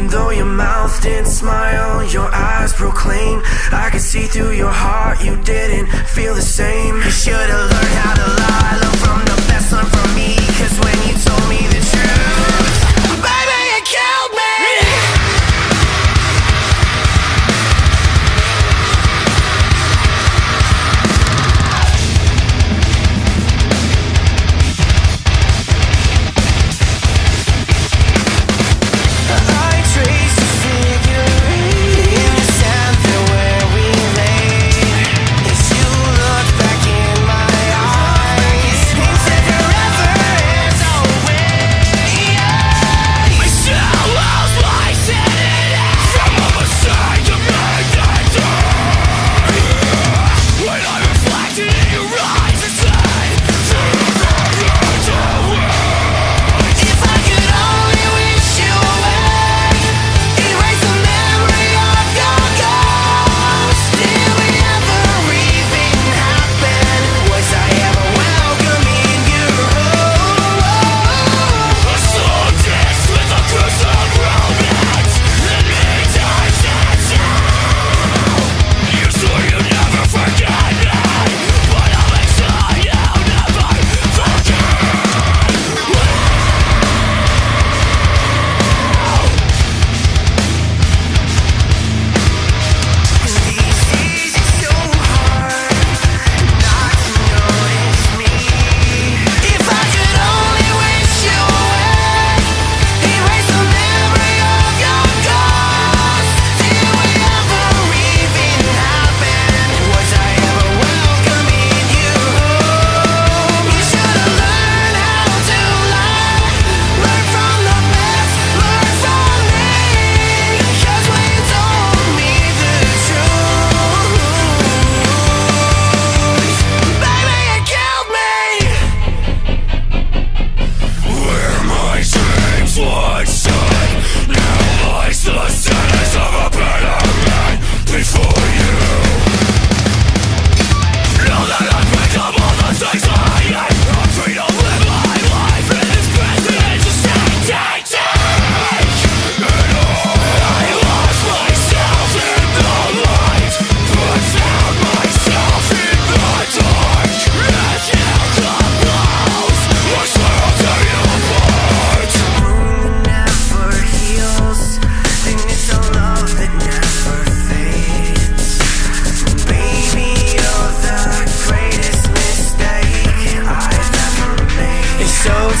Even though your mouth didn't smile, your eyes proclaim. I could see through your heart, you didn't feel the same.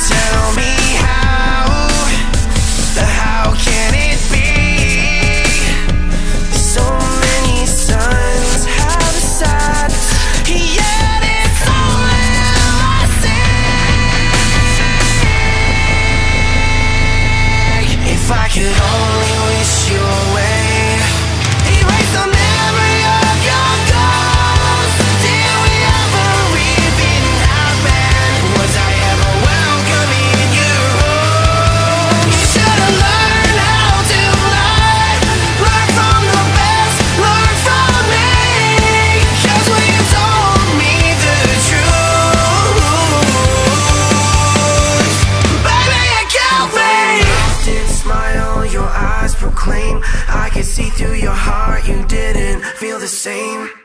tell me how, how can it be? So many have yet it's only If I could same.